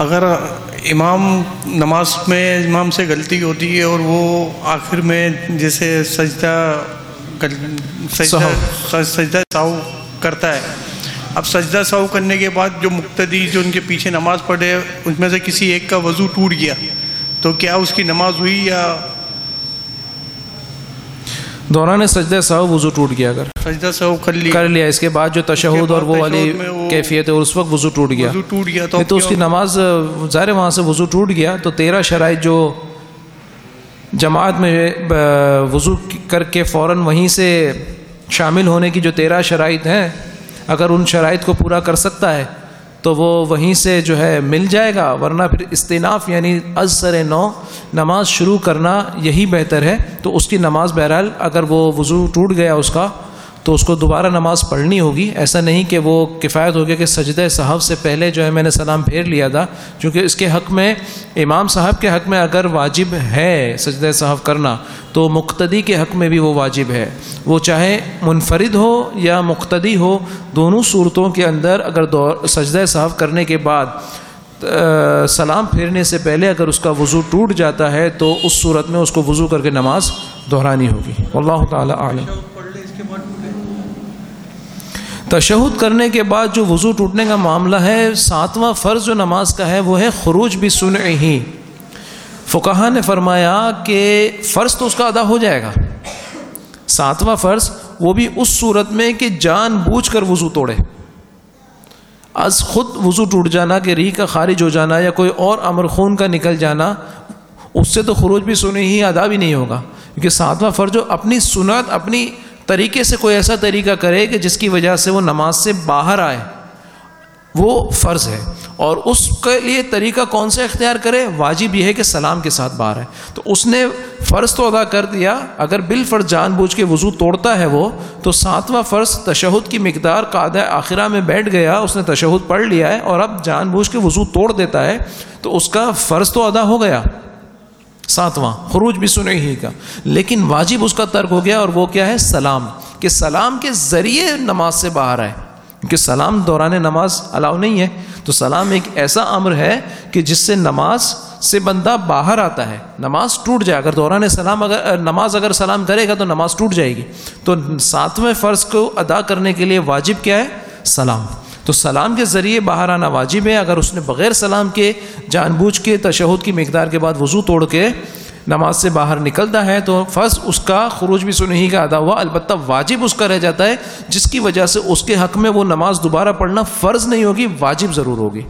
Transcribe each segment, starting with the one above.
اگر امام نماز میں امام سے غلطی ہوتی ہے اور وہ آخر میں جیسے سجدہ سجدہ سجدہ ساؤ کرتا ہے۔ اب سجدہ ساؤ کرنے کے بعد جو مقتدی جو ان کے پیچھے نماز پڑھے ان میں سے کسی ایک کا وضو ٹوٹ گیا۔ تو کیا اس کی نماز ہوئی یا دوران سجدہ ساؤ وضو ٹوٹ گیا اگر سجدہ ساؤ کر لیا کر لیا اس کے بعد جو تشہد اور وہ والی کیفیت ہے اس وقت وضو ٹوٹ گیا۔ وضو ٹوٹ گیا تو اس کی نماز ظاہر وہاں سے وضو ٹوٹ گیا۔ تو تیرہ شرائط جو جماعت میں وضو کر کے فوراً وہیں سے شامل ہونے کی جو تیرہ شرائط ہیں اگر ان شرائط کو پورا کر سکتا ہے تو وہ وہیں سے جو ہے مل جائے گا، ورنہ پھر استناف یعنی از سر نو نماز شروع کرنا یہی بہتر ہے۔ تو اس کی نماز بہرحال اگر وہ وضو ٹوٹ گیا اس کا تو اس کو دوبارہ نماز پڑھنی ہوگی۔ ایسا نہیں کہ وہ کفایت ہو گیا کہ سجدہ صاحب سے پہلے جو ہے میں نے سلام پھیر لیا تھا، چونکہ اس کے حق میں، امام صاحب کے حق میں اگر واجب ہے سجدہ صاحب کرنا، تو مقتدی کے حق میں بھی وہ واجب ہے۔ وہ چاہے منفرد ہو یا مقتدی ہو، دونوں صورتوں کے اندر اگر دور سجدہ صاحب کرنے کے بعد سلام پھیرنے سے پہلے اگر اس کا وضو ٹوٹ جاتا ہے، تو اس صورت میں اس کو وضو کر کے نماز دہرانی ہوگی۔ اللہ تعالیٰ عالم تشہد کرنے کے بعد جو وضو ٹوٹنے کا معاملہ ہے، ساتواں فرض جو نماز کا ہے، وہ ہے خروج بھی سن ہی فکہ نے فرمایا کہ فرض تو اس کا ادا ہو جائے گا۔ ساتواں فرض وہ بھی اس صورت میں کہ جان بوجھ کر وضو توڑے۔ از خود وضو ٹوٹ جانا، کہ ری کا خارج ہو جانا یا کوئی اور امر خون کا نکل جانا، اس سے تو خروج بھی سنی ہی ادا بھی نہیں ہوگا۔ کیونکہ ساتواں فرض جو اپنی سنت، اپنی طریقے سے کوئی ایسا طریقہ کرے کہ جس کی وجہ سے وہ نماز سے باہر آئے، وہ فرض ہے۔ اور اس کے لیے طریقہ کون سا اختیار کرے؟ واجب یہ ہے کہ سلام کے ساتھ باہر ہے تو اس نے فرض تو ادا کر دیا، اگر بال فرض جان بوجھ کے وضو توڑتا ہے وہ، تو ساتواں فرض تشہد کی مقدار قاعدہ آخرہ میں بیٹھ گیا، اس نے تشہد پڑھ لیا ہے اور اب جان بوجھ کے وضو توڑ دیتا ہے، تو اس کا فرض تو ادا ہو گیا۔ ساتواں، خروج بھی سنے ہی کا۔ لیکن واجب اس کا ترک ہو گیا اور وہ کیا ہے؟ سلام۔ کہ سلام کے ذریعے نماز سے باہر آئے۔ کیونکہ سلام دوران نماز الاؤ نہیں ہے۔ تو سلام ایک ایسا امر ہے کہ جس سے نماز سے بندہ باہر آتا ہے۔ نماز ٹوٹ جائے۔ اگر دوران سلام اگر، نماز اگر سلام کرے گا تو نماز ٹوٹ جائے گی۔ تو ساتویں فرض کو ادا کرنے کے لیے واجب کیا ہے؟ سلام۔ تو سلام کے ذریعے باہر آنا واجب ہے اگر اس نے بغیر سلام کے، جان بوجھ کے، تشہد کی مقدار کے بعد وضو توڑ کے نماز سے باہر نکلتا ہے، تو فرض اس کا خروج بھی سنہی کا ادا ہوا۔ البتہ واجب اس کا رہ جاتا ہے، جس کی وجہ سے اس کے حق میں وہ نماز دوبارہ پڑھنا فرض نہیں ہوگی، واجب ضرور ہوگی۔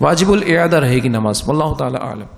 واجب الاعادہ رہے گی نماز۔ اللہ تعالیٰ عالم۔